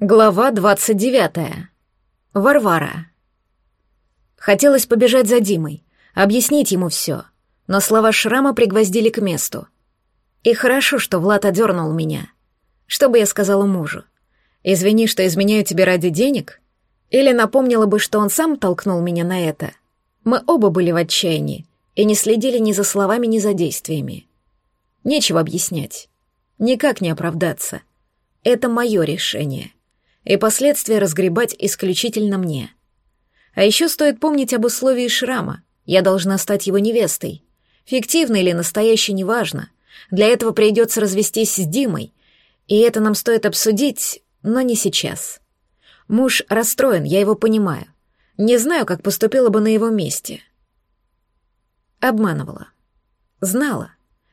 Глава двадцать девятая. Варвара. Хотелось побежать за Димой, объяснить ему все, но слова шрама пригвоздили к месту. И хорошо, что Влад одернул меня. Что бы я сказала мужу? Извини, что изменяю тебе ради денег? Или напомнила бы, что он сам толкнул меня на это? Мы оба были в отчаянии и не следили ни за словами, ни за действиями. Нечего объяснять. Никак не оправдаться. Это мое решение и последствия разгребать исключительно мне. А еще стоит помнить об условии шрама. Я должна стать его невестой. Фиктивной или настоящей, неважно. Для этого придется развестись с Димой, и это нам стоит обсудить, но не сейчас. Муж расстроен, я его понимаю. Не знаю, как поступила бы на его месте. Обманывала. Знала.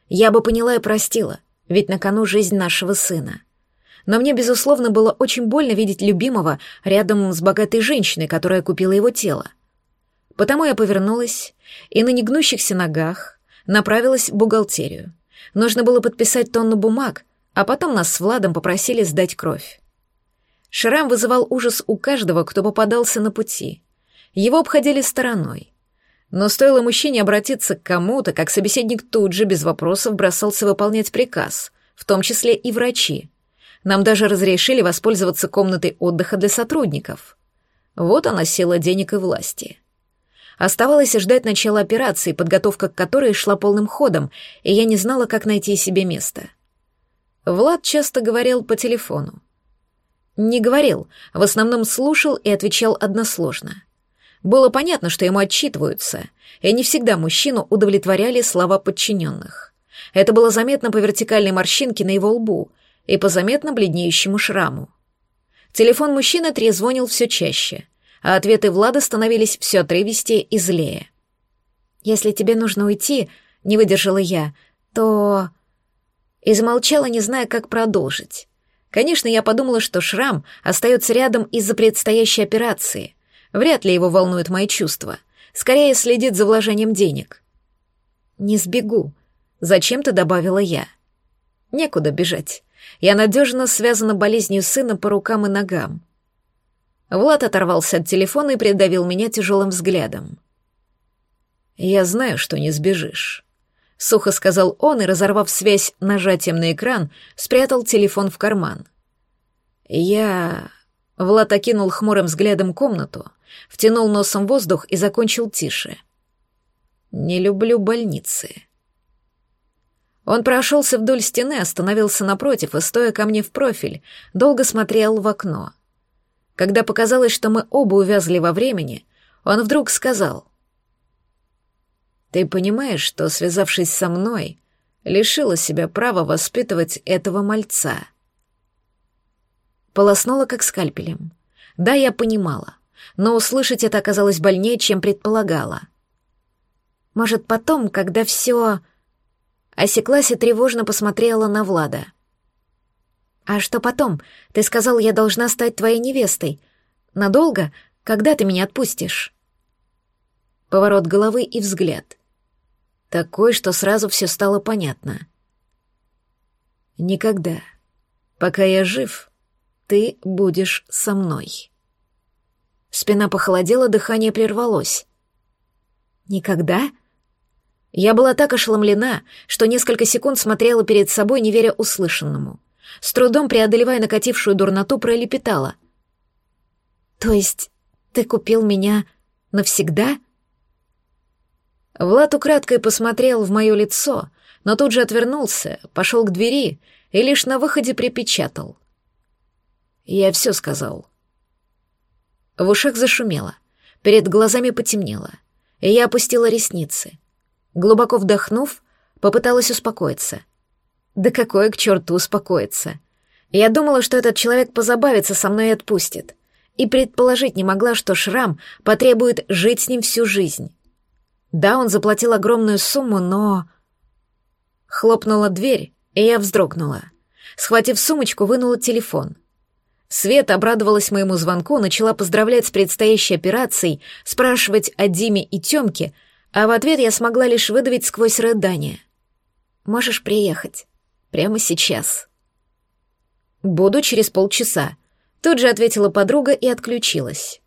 Я бы поняла и простила, ведь на кону жизнь нашего сына но мне, безусловно, было очень больно видеть любимого рядом с богатой женщиной, которая купила его тело. Потому я повернулась и на негнущихся ногах направилась в бухгалтерию. Нужно было подписать тонну бумаг, а потом нас с Владом попросили сдать кровь. Шрам вызывал ужас у каждого, кто попадался на пути. Его обходили стороной. Но стоило мужчине обратиться к кому-то, как собеседник тут же без вопросов бросался выполнять приказ, в том числе и врачи. Нам даже разрешили воспользоваться комнатой отдыха для сотрудников. Вот она сила денег и власти. Оставалось ждать начала операции, подготовка к которой шла полным ходом, и я не знала, как найти себе место. Влад часто говорил по телефону. Не говорил, в основном слушал и отвечал односложно. Было понятно, что ему отчитываются, и не всегда мужчину удовлетворяли слова подчиненных. Это было заметно по вертикальной морщинке на его лбу — и по заметно бледнеющему шраму. Телефон мужчины трезвонил все чаще, а ответы Влада становились все отрывистее и злее. «Если тебе нужно уйти», — не выдержала я, — то... И замолчала, не зная, как продолжить. Конечно, я подумала, что шрам остается рядом из-за предстоящей операции. Вряд ли его волнуют мои чувства. Скорее следит за вложением денег. «Не сбегу», — зачем-то добавила я. «Некуда бежать. Я надежно связана болезнью сына по рукам и ногам. Влад оторвался от телефона и придавил меня тяжелым взглядом. «Я знаю, что не сбежишь», — сухо сказал он и, разорвав связь нажатием на экран, спрятал телефон в карман. «Я...» Влад окинул хмурым взглядом комнату, втянул носом воздух и закончил тише. «Не люблю больницы». Он прошелся вдоль стены, остановился напротив и, стоя ко мне в профиль, долго смотрел в окно. Когда показалось, что мы оба увязли во времени, он вдруг сказал. «Ты понимаешь, что, связавшись со мной, лишила себя права воспитывать этого мальца?» Полоснула как скальпелем. Да, я понимала, но услышать это оказалось больнее, чем предполагала. «Может, потом, когда все...» Осеклась и тревожно посмотрела на Влада. «А что потом? Ты сказал, я должна стать твоей невестой. Надолго? Когда ты меня отпустишь?» Поворот головы и взгляд. Такой, что сразу все стало понятно. «Никогда. Пока я жив, ты будешь со мной». Спина похолодела, дыхание прервалось. «Никогда?» Я была так ошеломлена, что несколько секунд смотрела перед собой, не веря услышанному. С трудом преодолевая накатившую дурноту, пролепетала. «То есть ты купил меня навсегда?» Влад украдкой посмотрел в мое лицо, но тут же отвернулся, пошел к двери и лишь на выходе припечатал. «Я все сказал». В ушах зашумело, перед глазами потемнело, и я опустила ресницы — Глубоко вдохнув, попыталась успокоиться. Да какое к черту успокоиться? Я думала, что этот человек позабавится со мной и отпустит. И предположить не могла, что Шрам потребует жить с ним всю жизнь. Да, он заплатил огромную сумму, но... Хлопнула дверь, и я вздрогнула. Схватив сумочку, вынула телефон. Света обрадовалась моему звонку, начала поздравлять с предстоящей операцией, спрашивать о Диме и Тёмке, а в ответ я смогла лишь выдавить сквозь рыдание. «Можешь приехать. Прямо сейчас». «Буду через полчаса», — Тут же ответила подруга и отключилась.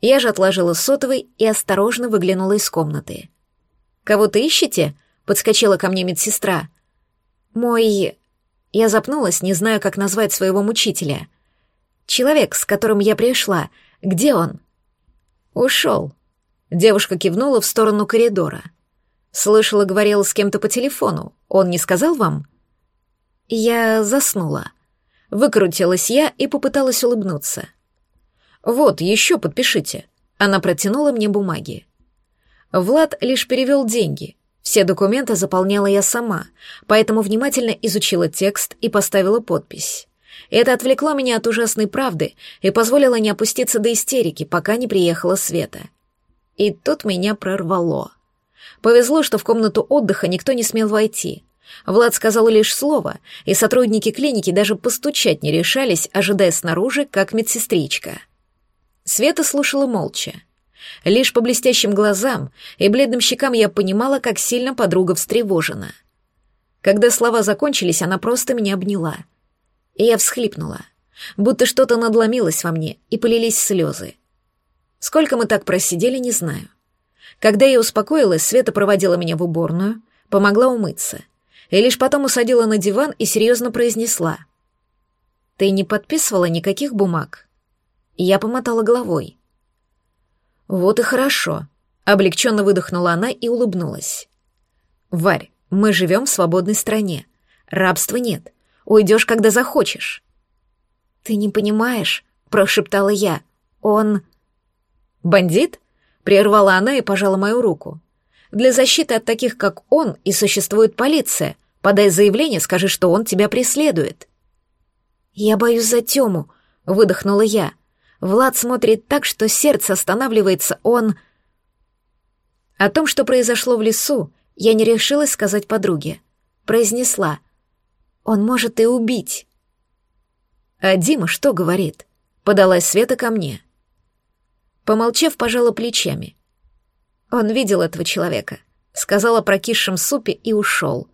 Я же отложила сотовый и осторожно выглянула из комнаты. «Кого-то ищете?» — подскочила ко мне медсестра. «Мой...» Я запнулась, не зная, как назвать своего мучителя. «Человек, с которым я пришла. Где он?» «Ушел». Девушка кивнула в сторону коридора. «Слышала, говорила с кем-то по телефону. Он не сказал вам?» Я заснула. Выкрутилась я и попыталась улыбнуться. «Вот, еще подпишите». Она протянула мне бумаги. Влад лишь перевел деньги. Все документы заполняла я сама, поэтому внимательно изучила текст и поставила подпись. Это отвлекло меня от ужасной правды и позволило не опуститься до истерики, пока не приехала Света. И тут меня прорвало. Повезло, что в комнату отдыха никто не смел войти. Влад сказал лишь слово, и сотрудники клиники даже постучать не решались, ожидая снаружи, как медсестричка. Света слушала молча. Лишь по блестящим глазам и бледным щекам я понимала, как сильно подруга встревожена. Когда слова закончились, она просто меня обняла. И я всхлипнула, будто что-то надломилось во мне, и полились слезы. Сколько мы так просидели, не знаю. Когда я успокоилась, Света проводила меня в уборную, помогла умыться, и лишь потом усадила на диван и серьезно произнесла. «Ты не подписывала никаких бумаг?» Я помотала головой. «Вот и хорошо», — облегченно выдохнула она и улыбнулась. «Варь, мы живем в свободной стране. Рабства нет. Уйдешь, когда захочешь». «Ты не понимаешь», — прошептала я. «Он...» «Бандит?» — прервала она и пожала мою руку. «Для защиты от таких, как он, и существует полиция. Подай заявление, скажи, что он тебя преследует». «Я боюсь за Тему», — выдохнула я. Влад смотрит так, что сердце останавливается, он... О том, что произошло в лесу, я не решилась сказать подруге. Произнесла. Он может и убить. А Дима что говорит? Подалась Света ко мне. Помолчав, пожала плечами. Он видел этого человека, сказал о прокисшем супе и ушел.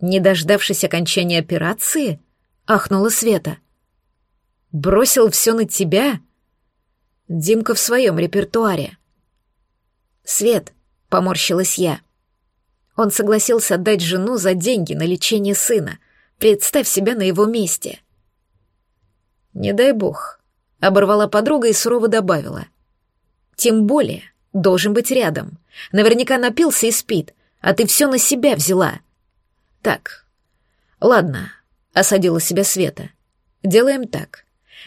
Не дождавшись окончания операции, ахнула Света — Бросил все на тебя? Димка в своем репертуаре. Свет, поморщилась я. Он согласился отдать жену за деньги на лечение сына. Представь себя на его месте. Не дай бог, оборвала подруга и сурово добавила. Тем более, должен быть рядом. Наверняка напился и спит, а ты все на себя взяла. Так, ладно, осадила себя Света. Делаем так.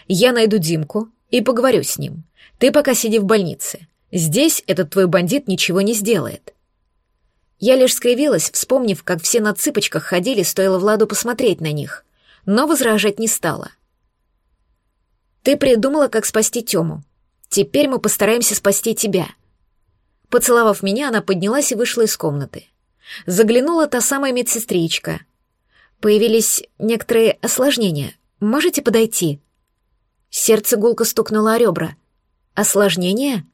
Я найду Димку и поговорю с ним. Ты пока сиди в больнице. Здесь этот твой бандит ничего не сделает». Я лишь скривилась, вспомнив, как все на цыпочках ходили, стоило Владу посмотреть на них, но возражать не стала. «Ты придумала, как спасти Тему. Теперь мы постараемся спасти тебя». Поцеловав меня, она поднялась и вышла из комнаты. Заглянула та самая медсестричка. Появились некоторые осложнения. Можете подойти?» Сердце гулко стукнуло о ребра. «Осложнение?»